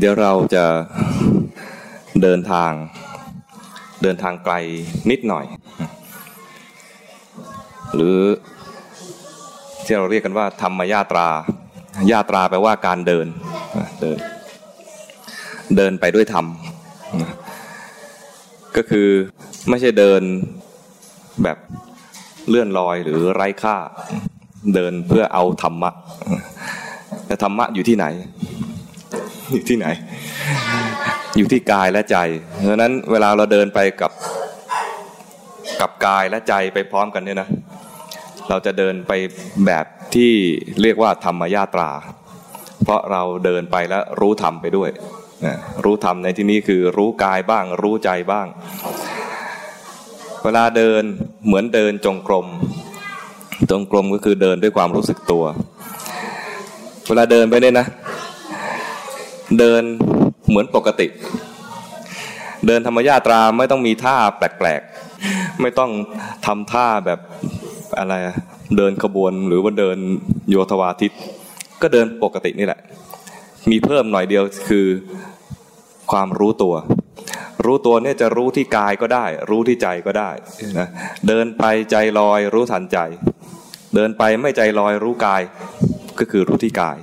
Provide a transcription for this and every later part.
เดี๋ยวเราจะเดินทางเดินทางไกลนิดหน่อย หรือที่เราเรียกกันว่า ธรรมญาตราญาตราแปลว่าการเดินเดิน เดินไปด้วยธรรม ก็คือไม่ใช่เดินแบบเลื่อนลอยหรือไร้ค่า เดินเพื่อเอาธรรมะแต่ธรรมะอยู่ที่ไหน อยู่ที่ไหน อยู่ที่กายและใจ เพราะนั้นเวลาเราเดินไปกับกับกายและใจไปพร้อมกันเนี่ยนะเราจะเดินไปแบบที่เรียกว่าธรรมญาตรา เพราะเราเดินไปแล้วรู้ธรรมไปด้วย รู้ธรรมในที่นี้คือรู้กายบ้าง รู้ใจบ้าง เวลาเดินเหมือนเดินจงกรม จงกรมก็คือเดินด้วยความรู้สึกตัว เวลาเดินไปเนี่ยนะ เดินเหมือนปกติ เดินธรรมญาตราไม่ต้องมีท่าแปลกๆ ไม่ต้องทำท่าแบบอะไรเดินขบวนหรือว่าเดินโยธวาทิต ก็เดินปกตินี่แหละ มีเพิ่มหน่อยเดียวคือความรู้ตัว รู้ตัวเนี่ยจะรู้ที่กายก็ได้ รู้ที่ใจก็ได้นะเดินไปใจลอยรู้ทันใจ เดินไปไม่ใจลอยรู้กายก็คือรู้ที่กาย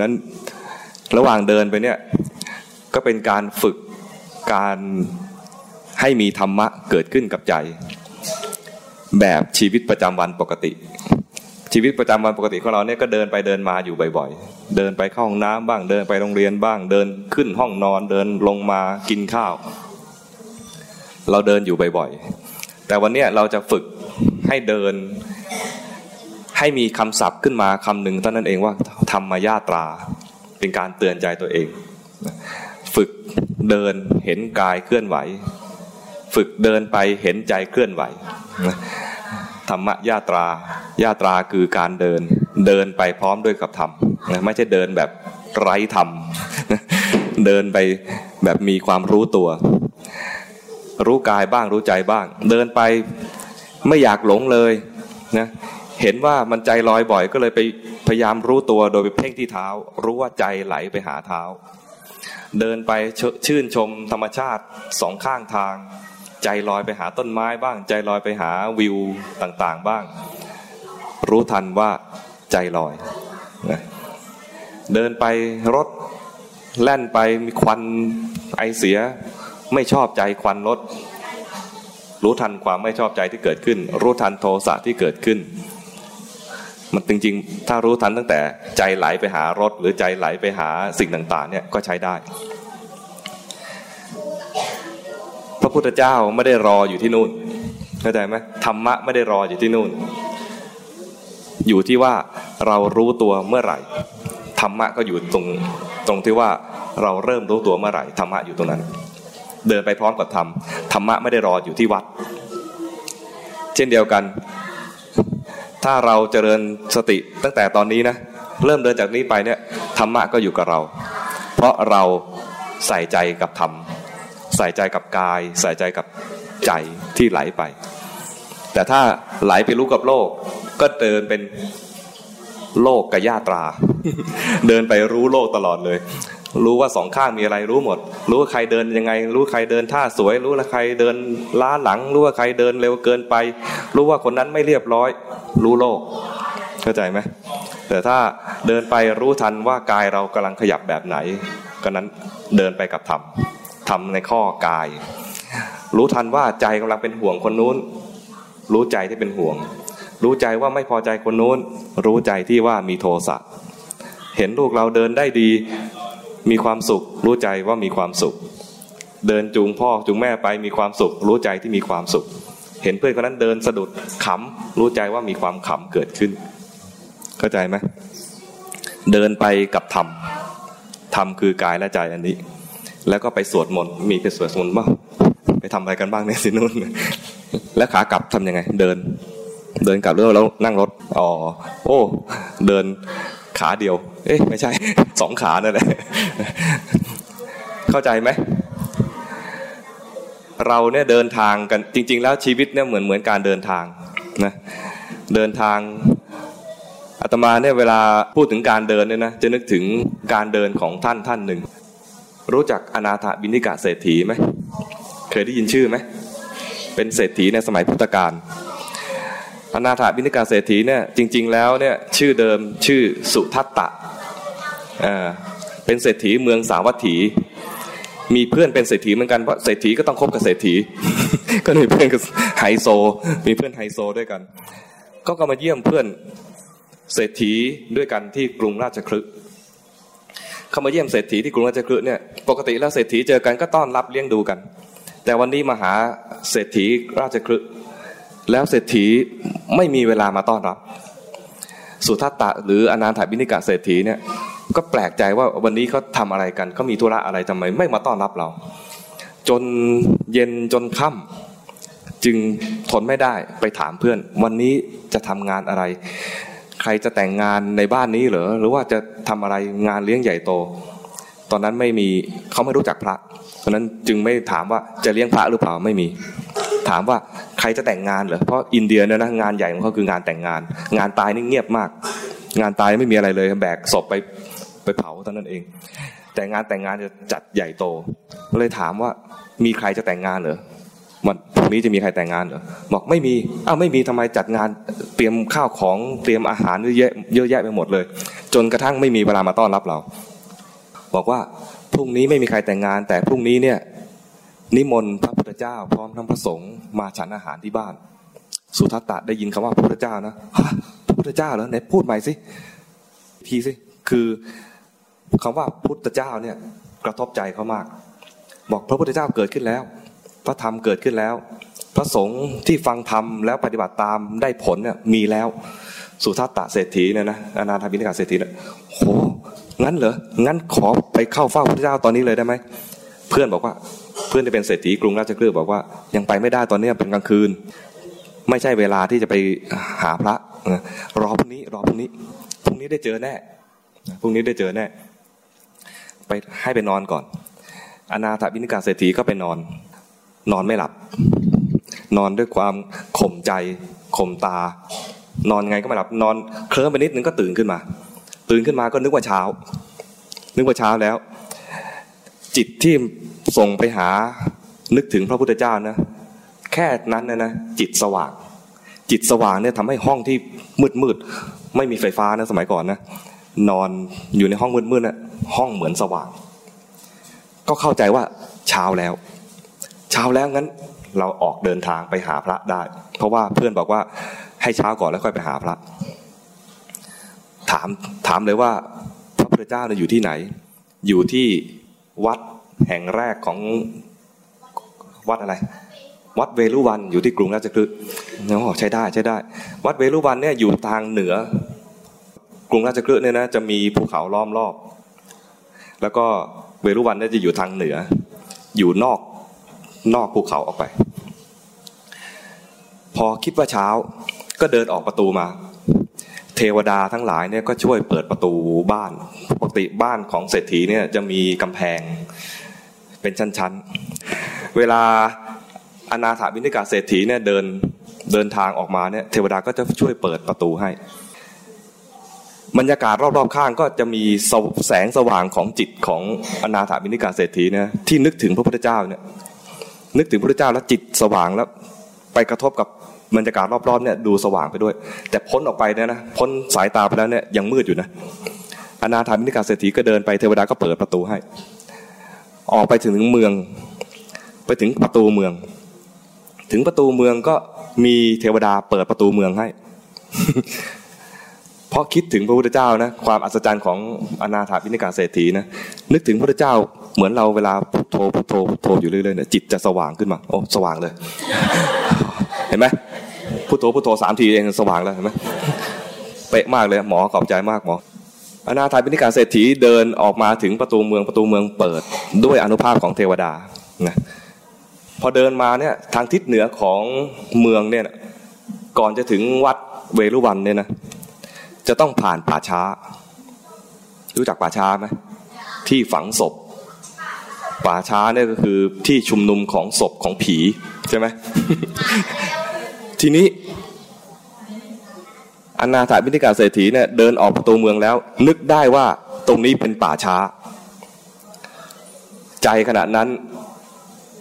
นั้น ระหว่างเดินไปเนี่ยก็เป็นการฝึกการให้มีธรรมะเกิดขึ้นกับใจ แบบชีวิตประจำวันปกติ ชีวิตประจำวันปกติของเราเนี่ยก็เดินไปเดินมาอยู่บ่อยๆ เดินไปเข้าห้องน้ำบ้างเดินไปโรงเรียนบ้าง เดินขึ้นห้องนอนเดินลงมากินข้าว เราเดินอยู่บ่อยๆ แต่วันนี้เราจะฝึกให้เดินให้มีคำศัพท์ขึ้นมาคำหนึ่งเท่านั้นเองว่าธรรมญาตรา เป็นการเตือนใจตัวเอง ฝึกเดินเห็นกายเคลื่อนไหว ฝึกเดินไปเห็นใจเคลื่อนไหวธรรมญาตราญาตราคือการเดิน เดินไปพร้อมด้วยกับธรรมไม่ใช่เดินแบบไร้ธรรมเดินไปแบบมีความรู้ตัว รู้กายบ้างรู้ใจบ้าง เดินไปไม่อยากหลงเลยนะ เห็นว่ามันใจลอยบ่อย ก็เลยไปพยายามรู้ตัวโดยไปเพ่งที่เท้า รู้ว่าใจไหลไปหาเท้า เดินไปชื่นชมธรรมชาติสองข้างทาง ใจลอยไปหาต้นไม้บ้าง ใจลอยไปหาวิวต่างๆบ้าง รู้ทันว่าใจลอย เดินไปรถแล่นไปมีควันไอเสียไม่ชอบใจควันรถรู้ทันความไม่ชอบใจที่เกิดขึ้น รู้ทันโทสะที่เกิดขึ้น มันจริงๆ ถ้ารู้ทันตั้งแต่ใจไหลไปหารถ หรือใจไหลไปหาสิ่งต่างๆเนี่ยก็ใช้ได้ พระพุทธเจ้าไม่ได้รออยู่ที่นู่นเข้าใจไหมธรรมะไม่ได้รออยู่ที่นู่น อยู่ที่ว่าเรารู้ตัวเมื่อไหร่ธรรมะก็อยู่ตรงตรงที่ว่าเราเริ่มรู้ตัวเมื่อไหร่ธรรมะอยู่ตรงนั้น เดินไปพร้อมกับธรรมธรรมะไม่ได้รออยู่ที่วัด เช่นเดียวกัน ถ้าเราเจริญสติตั้งแต่ตอนนี้นะเริ่มเดินจากนี้ไปเนี่ยธรรมะก็อยู่กับเรา เพราะเราใส่ใจกับธรรมใส่ใจกับกาย ใส่ใจกับใจที่ไหลไป แต่ถ้าไหลไปรู้กับโลก ก็เดินเป็นโลกกับญาตรา เดินไปรู้โลกตลอดเลย รู้ว่าสองข้างมีอะไรรู้หมด รู้ว่าใครเดินยังไง รู้ใครเดินท่าสวย รู้ว่าใครเดินล้าหลัง รู้ว่าใครเดินเร็วเกินไป รู้ว่าคนนั้นไม่เรียบร้อย รู้โลก เข้าใจไหมแต่ถ้าเดินไปรู้ทันว่ากายเรากำลังขยับแบบไหน ก็นั้นเดินไปกับธรรมธรรมในข้อกาย รู้ทันว่าใจกำลังเป็นห่วงคนนู้น รู้ใจที่เป็นห่วง รู้ใจว่าไม่พอใจคนนู้น รู้ใจที่ว่ามีโทสะเห็นลูกเราเดินได้ดี มีความสุข รู้ใจว่ามีความสุข เดินจูงพ่อจูงแม่ไปมีความสุข รู้ใจที่มีความสุข เห็นเพื่อนคนนั้นเดินสะดุดขำรู้ใจว่ามีความขำเกิดขึ้น เข้าใจไหมเดินไปกับธรรมธรรมคือกายและใจอันนี้ แล้วก็ไปสวดมนต์มีไปสวดมนต์บ้างไปทำอะไรกันบ้างเนี่ยสินุ่นแล้วขากลับทํำยังไง เดิน เดินกลับเรื่องแล้วนั่งรถอ๋อโอ้ เดิน ขาเดียว เอ๊ะไม่ใช่สองขานั่นแหละเข้าใจไหมเราเนี่ยเดินทางกันจริง ๆ แล้วชีวิตเนี่ยเหมือนเหมือนการเดินทางนะเดินทางอาตมาเนี่ยเวลาพูดถึงการเดินเนี่ยนะจะนึกถึงการเดินของท่านท่านหนึ่ง รู้จักอนาถบินิกะเศรษฐีไหมเคยได้ยินชื่อไหมเป็นเศรษฐีในสมัยพุทธกาล อนาถาบินิกาเศรษฐีเนี่ยจริง ๆ แล้วเนี่ยชื่อเดิมชื่อสุทัตตะเป็นเศรษฐีเมืองสาวัตถี มีเพื่อนเป็นเศรษฐีเหมือนกันเพราะเศรษฐีก็ต้องคบกับเศรษฐี ก็มีเพื่อนกับไฮโซ มีเพื่อนไฮโซด้วยกัน ก็ก็มาเยี่ยมเพื่อนเศรษฐีด้วยกันที่กรุงราชคลึเขามาเยี่ยมเศรษฐีที่กรุงราชคลึเนี่ยปกติแล้วเศรษฐีเจอกันก็ต้อนรับเลี้ยงดูกัน แต่วันนี้มาหาเศรษฐีราชคลึ แล้วเศรษฐีไม่มีเวลามาต้อนรับ สุทัตตะหรืออนาถบินิกะเศรษฐีเนี่ยก็แปลกใจว่าวันนี้เขาทาอะไรกันเขามีธุระอะไรทำไม ไม่มาต้อนรับเรา จนเย็นจนค่ำจึงทนไม่ได้ไปถามเพื่อน วันนี้จะทำงานอะไร ใครจะแต่งงานในบ้านนี้เหรอหรือว่าจะทำอะไรงานเลี้ยงใหญ่โต ตอนนั้นไม่มีเขาไม่รู้จักพระเพราะนั้นจึงไม่ถามว่าจะเลี้ยงพระหรือเปล่าไม่มี ถามว่าใครจะแต่งงานเหรอเพราะอินเดียเนี่ยนะงานใหญ่ของเขาคืองานแต่งงาน งานตายนี่เงียบมาก งานตายไม่มีอะไรเลยแบกศพไปไปเผาเท่านั้นเอง แต่งานแต่งงานจะจัดใหญ่โตเลยถามว่ามีใครจะแต่งงานเหรอวันพรุ่งนี้จะมีใครแต่งงานเหรอบอกไม่มีอ้าวไม่มีทำไมจัดงานเตรียมข้าวของเตรียมอาหารเยอะแยะเยอะแยะไปหมดเลย จนกระทั่งไม่มีเวลามาต้อนรับเรา บอกว่าพรุ่งนี้ไม่มีใครแต่งงาน แต่พรุ่งนี้เนี่ย นิมนต์พระพุทธเจ้า พร้อมทั้งพระสงฆ์มาฉันอาหารที่บ้าน สุทัตตะได้ยินคำว่าพระพุทธเจ้านะพระพุทธเจ้าเหรอไหนพูดใหม่สิทีสิคือคำว่าพุทธเจ้าเนี่ยกระทบใจเขามาก บอกพระพุทธเจ้าเกิดขึ้นแล้ว พระธรรมเกิดขึ้นแล้ว พระสงฆ์ที่ฟังธรรมแล้วปฏิบัติตามได้ผลเนี่ยมีแล้วสุทัตตะเศรษฐีเนี่ยนะอนาถบิณฑิกาเศรษฐีเนี่ยโหงั้นเหรองั้นขอไปเข้าเฝ้าพระพุทธเจ้าตอนนี้เลยได้ไหมเพื่อนบอกว่า พื่อนที่เป็นเศรษฐีกรุงราชคฤห์บอกว่า ยังไปไม่ได้ตอนนี้เป็นกลางคืน ไม่ใช่เวลาที่จะไปหาพระรอพรุ่งนี้รอพรุ่งนี้พรุ่งนี้ได้เจอแน่พรุ่งนี้ได้เจอแน่ไปให้ไปนอนก่อน อนาถบิณิกาเศรษฐีก็ไปนอน นอนไม่หลับ นอนด้วยความข่มใจข่มตา นอนไงก็ไม่หลับ นอนเคลิ้มไปนิดนึงก็ตื่นขึ้นมา ตื่นขึ้นมาก็นึกว่าเช้า นึกว่าเช้าแล้ว จิตที่ส่งไปหานึกถึงพระพุทธเจ้านะ แค่นั้นนะนะจิตสว่าง จิตสว่างเนี่ยทำให้ห้องที่มืดมืดไม่มีไฟฟ้านะสมัยก่อนนะนอนอยู่ในห้องมืดมืดนะห้องเหมือนสว่าง ก็เข้าใจว่าเช้าแล้ว เช้าแล้วงั้นเราออกเดินทางไปหาพระได้ เพราะว่าเพื่อนบอกว่าให้เช้าก่อนแล้วค่อยไปหาพระ ถามถามเลยว่าพระพุทธเจ้าเนี่ยอยู่ที่ไหน อยู่ที่ วัดแห่งแรกของวัดอะไร วัดเวลุวันอยู่ที่กรุงราชคฤห์อ๋อใช้ได้ใช้ได้ วัดเวลุวันเนี่ยอยู่ทางเหนือกรุงราชคฤห์เนี่ยนะจะมีภูเขาล้อมรอบ แล้วก็เวรุวันเนี่ยจะอยู่ทางเหนือ อยู่นอกนอกภูเขาออกไป พอคิดว่าเช้าก็เดินออกประตูมา เทวดาทั้งหลายเนี่ยก็ช่วยเปิดประตูบ้าน ปกติบ้านของเศรษฐีเนี่ยจะมีกำแพงเป็นชั้นๆ เวลาอนาถาบิณฑิกาเศรษฐีเนี่ยเดินเดินทางออกมาเนี่ยเทวดาก็จะช่วยเปิดประตูให้ บรรยากาศรอบๆข้างก็จะมีแสงสว่างของจิตของอนาถาบินิกาเศรษฐีนะที่นึกถึงพระพุทธเจ้าเนี่ยนึกถึงพระพุทธเจ้าแล้วจิตสว่างแล้วไปกระทบกับ บรรยากาศรอบๆเนี่ยดูสว่างไปด้วย แต่พ้นออกไปเนี่ยนะพ้นสายตาไปแล้วเนี่ยยังมืดอยู่นะอนาถาบินิกาเศรษฐีก็เดินไปเทวดาก็เปิดประตูให้ ออกไปถึงเมือง ไปถึงประตูเมือง ถึงประตูเมืองก็มีเทวดาเปิดประตูเมืองให้ เพราะคิดถึงพระพุทธเจ้านะความอัศจรรย์ของอนาถาบิณกาเศรษฐีนะนึกถึงพระพุทธเจ้าเหมือนเราเวลาพุทโธพุทโธพุทโธอยู่เรื่อยๆเนี่ยจิตจะสว่างขึ้นมาโอ้สว่างเลย เห็นไหม พุทโธพุทโธสามทีเองสว่างแล้วเห็นไหมเป๊ะมากเลยหมอขอบใจมากหมออนาถาบิณกาเศรษฐีเดินออกมาถึงประตูเมืองประตูเมืองเปิดด้วยอนุภาพของเทวดานะพอเดินมาเนี่ยทางทิศเหนือของเมืองเนี่ยก่อนจะถึงวัดเวรุวันเนี่ยนะจะต้องผ่านป่าช้า รู้จักป่าช้าไหมที่ฝังศพ ป่าช้าเนี่ยก็คือที่ชุมนุมของศพของผีใช่ไหม ทีนี้อนาถาบิณิกาเศรษฐีเนี่ยเดินออกประตูเมืองแล้ว นึกได้ว่าตรงนี้เป็นป่าช้า ใจขณะนั้น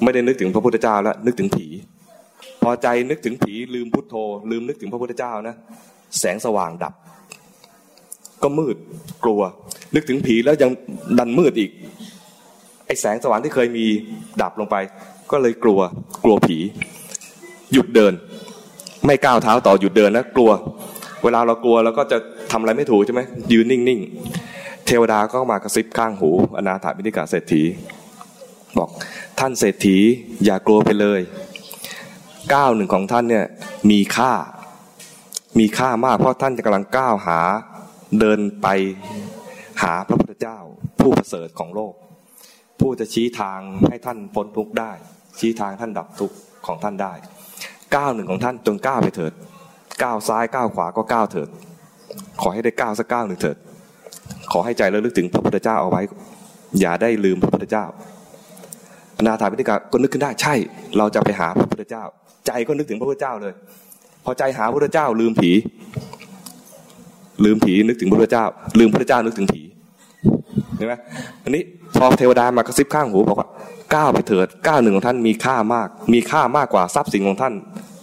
ไม่ได้นึกถึงพระพุทธเจ้าแล้วนึกถึงผี พอใจนึกถึงผีลืมพุทโธ ลืมนึกถึงพระพุทธเจ้านะ แสงสว่างดับ ก็มืดกลัว นึกถึงผีแล้วยังดันมืดอีกไอแสงสว่างที่เคยมีดับลงไป ก็เลยกลัวกลัวผี หยุดเดิน ไม่ก้าวเท้าต่อหยุดเดินนะกลัว เวลาเรากลัวเราก็จะทำอะไรไม่ถูกใช่ไหมยืนนิ่งๆ เทวดาก็มากระซิบข้างหู อนาถาบิณิกาเศรษฐี บอกท่านเศรษฐีอย่ากลัวไปเลยก้าวหนึ่งของท่านเนี่ยมีค่า มีค่ามากเพราะท่านจะกำลังก้าวหาเดินไปหาพระพุทธเจ้า ผู้ประเสริฐของโลก ผู้จะชี้ทางให้ท่านพ้นทุกข์ได้ ชี้ทางท่านดับทุกข์ของท่านได้ ก้าวหนึ่งของท่านจงก้าวไปเถิดก้าวซ้ายก้าวขวาก็ก้าวเถิด ขอให้ได้ก้าวสักก้าวหนึ่งเถิด ขอให้ใจระลึกถึงพระพุทธเจ้าเอาไว้ อย่าได้ลืมพระพุทธเจ้าอนาถาพิธิกาก็นึกขึ้นได้ใช่ เราจะไปหาพระพุทธเจ้า ใจก็นึกถึงพระพุทธเจ้าเลย พอใจหาพระพุทธเจ้า ลืมผี ลืมผีนึกถึงพระพุทธเจ้า ลืมพระพุทธเจ้านึกถึงผี ห็นไหมอันนี้พอเทวดามากระซิบข้างหูบอกว่าก้าวไปเถิดก้าวหนึ่งของท่านมีค่ามาก มีค่ามากกว่าทรัพย์สินของท่าน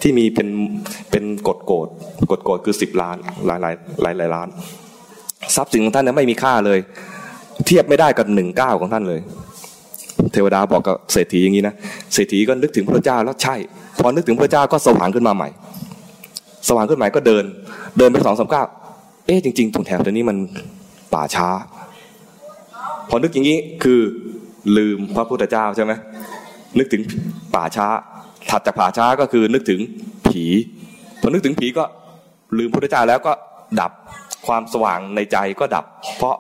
ที่มีเป็นเป็นกฎโกดกฎโกดคือสิบล้านหลายหลายหลายหลายล้าน ทรัพย์สินของท่านนั้นไม่มีค่าเลย เทียบไม่ได้กับหนึ่งก้าวของท่านเลย เทวดาบอกกับเศรษฐีอย่างนี้นะเศรษฐีก็นึกถึงพระเจ้าแล้วใช่ พอนึกถึงพระเจ้าก็สว่างขึ้นมาใหม่ สว่างขึ้นใหม่ก็เดิน เดินไปสองสามก้าวเอ๊ะจริงๆตรงแถวตัวนี้มันป่าช้า พอนึกอย่างนี้คือลืมพระพุทธเจ้าใช่ไหมนึกถึงป่าช้า ถัดจากป่าช้าก็คือนึกถึงผีพอนึกถึงผีก็ลืมพระพุทธเจ้าแล้วก็ดับความสว่างในใจก็ดับ เพราะ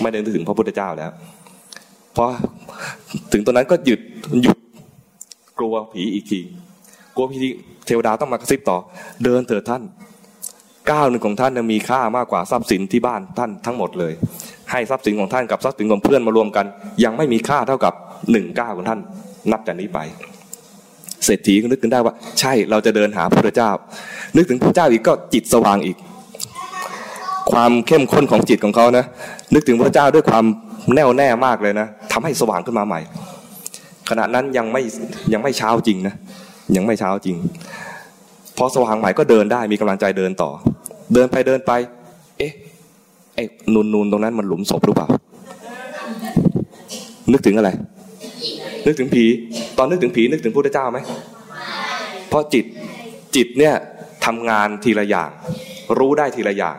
ไม่ได้นึกถึงพระพุทธเจ้าแล้วพอถึงตรงนั้นก็หยุดหยุดกลัวผีอีกทีกลัวผีเทวดาต้องมากระซิบต่อ เดินเถิดท่านก้าวหนึ่งของท่านมีค่ามากกว่าทรัพย์สินที่บ้านท่านทั้งหมดเลย ให้ทรัพย์สินของท่านกับทรัพย์สินของเพื่อนมารวมกัน ยังไม่มีค่าเท่ากับหนึ่งก้าวของท่าน นับจากนี้ไป เศรษฐีก็นึกขึ้นได้ว่า ใช่เราจะเดินหาพระเจ้า นึกถึงพระเจ้าอีกก็จิตสว่างอีก ความเข้มข้นของจิตของเขานะนึกถึงพระเจ้าด้วยความแน่วแน่มากเลยนะทำให้สว่างขึ้นมาใหม่ ขณะนั้นยังไม่ยังไม่เช้าจริงนะยังไม่เช้าจริง พอสว่างใหม่ก็เดินได้มีกำลังใจเดินต่อ เดินไปเดินไป เอ๊ะ ไอ้นูนนูนตรงนั้นมันหลุมศพหรือเปล่า นึกถึงอะไร นึกถึงผี ตอนนึกถึงผีนึกถึงพระเจ้าไหมเพราะจิตจิตเนี่ยทำงานทีละอย่าง รู้ได้ทีละอย่าง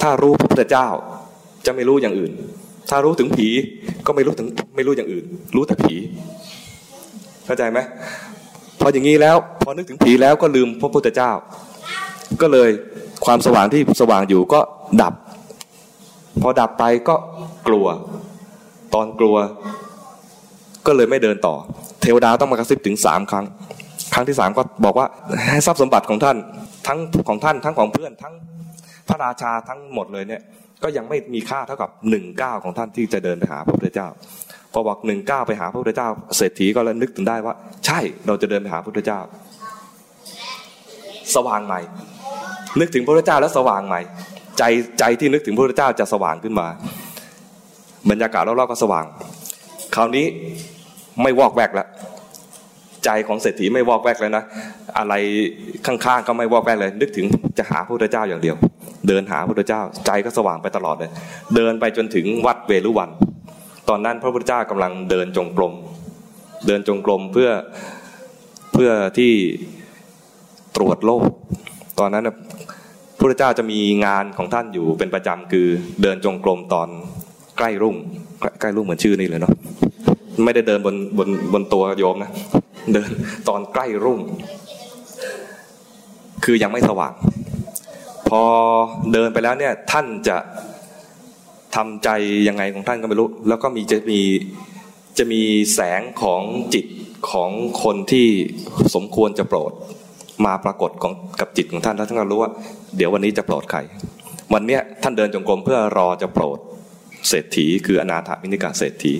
ถ้ารู้พระพุทธเจ้าจะไม่รู้อย่างอื่น ถ้ารู้ถึงผีก็ไม่รู้ถึงไม่รู้อย่างอื่น รู้แต่ผีเข้าใจไหมพออย่างนี้แล้ว พอนึกถึงผีแล้วก็ลืมพระพุทธเจ้า ก็เลยความสว่างที่สว่างอยู่ก็ดับ พอดับไปก็กลัว ตอนกลัว ก็เลยไม่เดินต่อ เทวดาต้องมากระซิบถึงสามครั้ง ครั้งที่สามก็บอกว่าให้ทรัพย์สมบัติของท่าน ทั้งของท่านทั้งของเพื่อนทั้งพระราชาทั้งหมดเลยเนี่ยก็ยังไม่มีค่าเท่ากับหนึ่งเก้าของท่านที่จะเดินไปหาพระพุทธเจ้า พอบอกหนึ่งเก้าไปหาพระพุทธเจ้า เศรษฐีก็เลยนึกถึงได้ว่า ใช่เราจะเดินไปหาพระพุทธเจ้า สว่างใหม่ นึกถึงพระพุทธเจ้าแล้วสว่างใหม่ ใจใจที่นึกถึงพระพุทธเจ้าจะสว่างขึ้นมา บรรยากาศรอบๆก็สว่าง คราวนี้ไม่วอกแวกแล้วใจของเศรษฐีไม่วอกแวกเลยนะอะไรข้างๆก็ไม่วอกแวกเลย นึกถึงจะหาพระพุทธเจ้าอย่างเดียว เดินหาพระพุทธเจ้า ใจก็สว่างไปตลอดเลย เดินไปจนถึงวัดเวรุวัน ตอนนั้นพระพุทธเจ้ากำลังเดินจงกรมเดินจงกรมเพื่อเพื่อที่ตรวจโลก ตอนนั้น พระพุทธเจ้าจะมีงานของท่านอยู่เป็นประจำคือเดินจงกรมตอนใกล้รุ่ง ใกล้รุ่งเหมือนชื่อนี่เลยเนาะไม่ได้เดินบนบนบนตัวโยมนะเดินตอนใกล้รุ่ง คือยังไม่สว่าง พอเดินไปแล้วเนี่ยท่านจะทำใจยังไงของท่านก็ไม่รู้ แล้วก็มีจะมีจะมีแสงของจิตของคนที่สมควรจะโปรด มาปรากฏของกับจิตของท่านแล้วท่านก็รู้ว่า เดี๋ยววันนี้จะโปรดใครวันเนี้ยท่านเดินจงกรมเพื่อรอจะโปรดเศรษฐี คืออนาถามินิกาเศรษฐี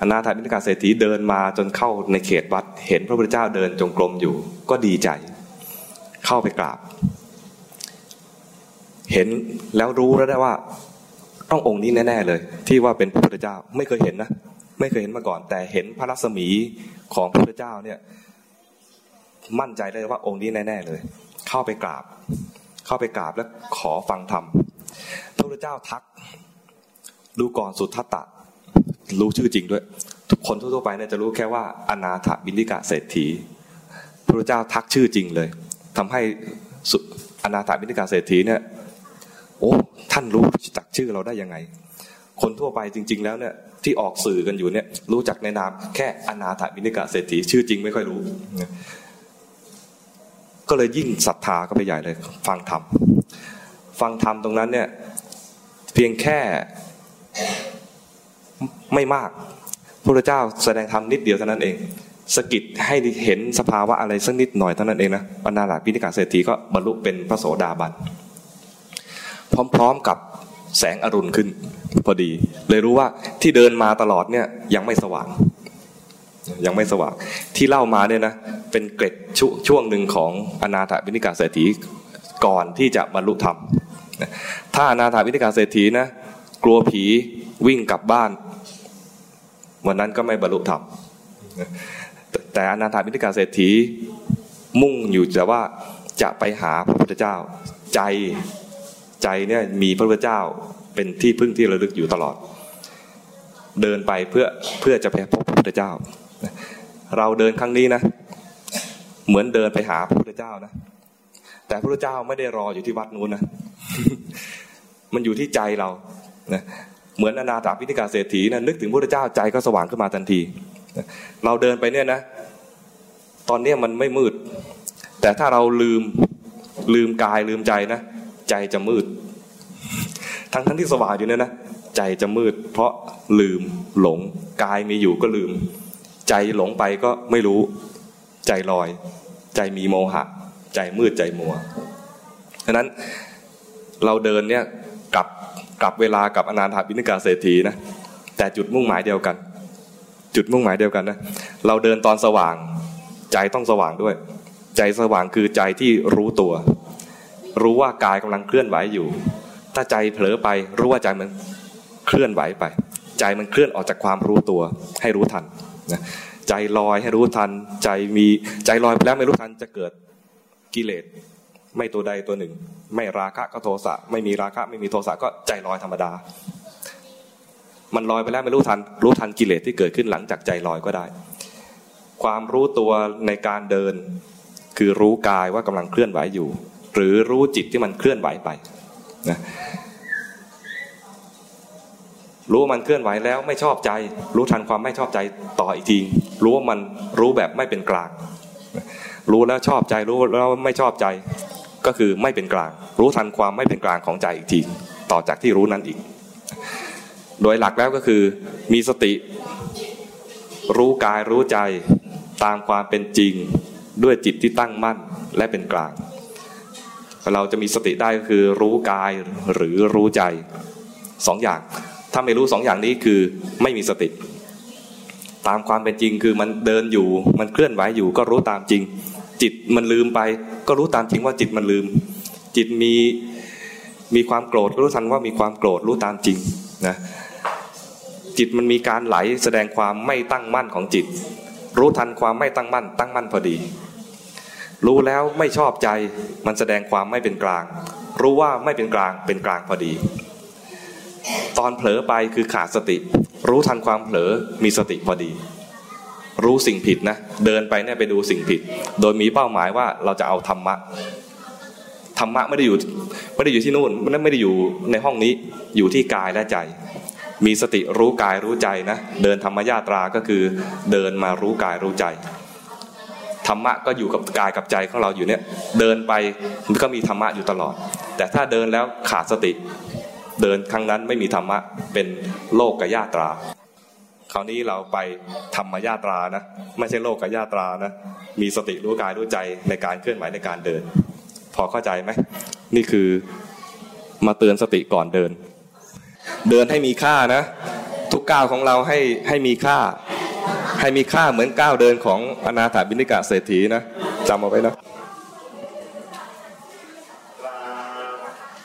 อนาถามินิกาเศรษฐีเดินมาจนเข้าในเขตวัด เห็นพระพุทธเจ้าเดินจงกรมอยู่ ก็ดีใจ เข้าไปกราบ เห็นแล้วรู้แล้วได้ว่า ต้ององค์นี้แน่ ๆ เลย ที่ว่าเป็นพระพุทธเจ้าไม่เคยเห็นนะไม่เคยเห็นมาก่อน แต่เห็นพระรัศมีของพระพุทธเจ้าเนี่ย มั่นใจได้ว่าองค์นี้แน่ๆเลย เข้าไปกราบ เข้าไปกราบแล้วขอฟังธรรมพระพุทธเจ้าทัก ดูก่อนสุทัตตะ รู้ชื่อจริงด้วย ทุกคนทั่วไปเนี่ยจะรู้แค่ว่าอนาถบินิกะเศรษฐีพระพุทธเจ้าทักชื่อจริงเลยทำให้อนาถบินิกาเศรษฐีเนี่ยโอ้ท่านรู้จักชื่อเราได้ยังไง คนทั่วไปจริง ๆ แล้วเนี่ยที่ออกสื่อกันอยู่เนี่ยรู้จักในนามแค่อนาถบินิกาเศรษฐีชื่อจริงไม่ค่อยรู้ ก็เลยยิ่งศรัทธาก็ไปใหญ่เลย ฟังธรรมฟังธรรมตรงนั้นเนี่ยเพียงแค่ไม่มากพระเจ้าแสดงธรรมนิดเดียวเท่านั้นเองสกิดให้เห็นสภาวะอะไรสักนิดหน่อยเท่านั้นเองนะบรรดาหลักพิธิกาเศรษฐีก็บรรลุเป็นพระโสดาบัน พร้อมๆกับแสงอรุณขึ้นพอดี เลยรู้ว่าที่เดินมาตลอดเนี่ยยังไม่สว่าง ยังไม่สว่างที่เล่ามาเนี่ยนะเป็นเกร็ดชช่วงหนึ่งของอนาถบิณิกาเศรษฐีก่อนที่จะบรรลุธรรมถ้าอนาถบิณิกาเศรษฐีนะกลัวผีวิ่งกลับบ้าน วันนั้นก็ไม่บรรลุธรรมแต่อนาถาบิณิกาเศรษฐีมุ่งอยู่แต่ว่าจะไปหาพระพุทธเจ้า ใจใจเนี่ยมีพระพุทธเจ้าเป็นที่พึ่งที่ระลึกอยู่ตลอด เดินไปเพื่อเพื่อจะไปพบพระพุทธเจ้า เราเดินครั้งนี้นะ เหมือนเดินไปหาพระพุทธเจ้านะ แต่พระพุทธเจ้าไม่ได้รออยู่ที่วัดนู้นนะ มันอยู่ที่ใจเรานะเหมือนอนาถาพิธิกาเศรษฐีนะนึกถึงพระพุทธเจ้าใจก็สว่างขึ้นมาทันที เราเดินไปเนี่ยนะ ตอนนี้มันไม่มืด แต่ถ้าเราลืมลืมกายลืมใจนะ ใจจะมืด ทั้งทั้งที่สว่างอยู่เนี่ยนะ ใจจะมืด เพราะลืมหลงกายมีอยู่ก็ลืม ใจหลงไปก็ไม่รู้ ใจลอย ใจมีโมหะ ใจมืดใจมัวฉะนั้นเราเดินเนี่ยกลับกลับเวลากับอนาถาบิณกาเศรษฐีนะแต่จุดมุ่งหมายเดียวกัน จุดมุ่งหมายเดียวกันนะเราเดินตอนสว่าง ใจต้องสว่างด้วย ใจสว่างคือใจที่รู้ตัว รู้ว่ากายกำลังเคลื่อนไหวอยู่ ถ้าใจเผลอไปรู้ว่าใจมันเคลื่อนไหวไป ใจมันเคลื่อนออกจากความรู้ตัวให้รู้ทัน นะใจลอยให้รู้ทัน ใจมีใจลอยไปแล้วไม่รู้ทันจะเกิดกิเลสไม่ตัวใดตัวหนึ่ง ไม่ราคะก็โทสะไม่มีราคะไม่มีโทสะก็ใจลอยธรรมดา มันลอยไปแล้วไม่รู้ทัน รู้ทันกิเลสที่เกิดขึ้นหลังจากใจลอยก็ได้ ความรู้ตัวในการเดิน คือรู้กายว่ากำลังเคลื่อนไหวอยู่ หรือรู้จิตที่มันเคลื่อนไหวไปนะ รู้มันเคลื่อนไหวแล้วไม่ชอบใจ รู้ทันความไม่ชอบใจต่ออีกทีรู้ว่ามันรู้แบบไม่เป็นกลาง รู้แล้วชอบใจรู้แล้วไม่ชอบใจ ก็คือไม่เป็นกลาง รู้ทันความไม่เป็นกลางของใจอีกทีต่อจากที่รู้นั้นอีก โดยหลักแล้วก็คือ มีสติ รู้กายรู้ใจตามความเป็นจริงด้วยจิตที่ตั้งมั่นและเป็นกลาง เราจะมีสติได้ก็คือรู้กายหรือรู้ใจสองอย่าง ถ้าไม่รู้สองอย่างนี้คือไม่มีสติ ตามความเป็นจริงคือมันเดินอยู่ มันเคลื่อนไหวอยู่ก็รู้ตามจริง จิตมันลืมไป ก็รู้ตามจริงว่าจิตมันลืม จิตมีมีความโกรธก็รู้ทันว่ามีความโกรธรู้ตามจริงนะจิตมันมีการไหลแสดงความไม่ตั้งมั่นของจิต รู้ทันความไม่ตั้งมั่น ตั้งมั่นพอดี รู้แล้วไม่ชอบใจมันแสดงความไม่เป็นกลาง รู้ว่าไม่เป็นกลางเป็นกลางพอดี ตอนเผลอไปคือขาดสติ รู้ทันความเผลอมีสติพอดี รู้สิ่งผิดนะ เดินไปเนี่ยไปดูสิ่งผิด โดยมีเป้าหมายว่าเราจะเอาธรรมะธรรมะไม่ได้อยู่ไม่ได้อยู่ที่นู่นไม่ได้อยู่ในห้องนี้อยู่ที่กายและใจ มีสติรู้กายรู้ใจนะ เดินธรรมญาตราก็คือเดินมารู้กายรู้ใจธรรมะก็อยู่กับกายกับใจของเราอยู่เนี่ย เดินไปมันก็มีธรรมะอยู่ตลอด แต่ถ้าเดินแล้วขาดสติ เดินครั้งนั้นไม่มีธรรมะเป็นโลกกยาตรา คราวนี้เราไปธรรมญาตรานะไม่ใช่โลกกยาตรานะมีสติรู้กายรู้ใจในการเคลื่อนไหวในการเดิน พอเข้าใจไหมนี่คือมาเตือนสติก่อนเดิน เดินให้มีค่านะ ทุกก้าวของเราให้ให้มีค่า ให้มีค่าเหมือนก้าวเดินของอนาถาบิณิกาเศรษฐีนะจำเอาไว้นะ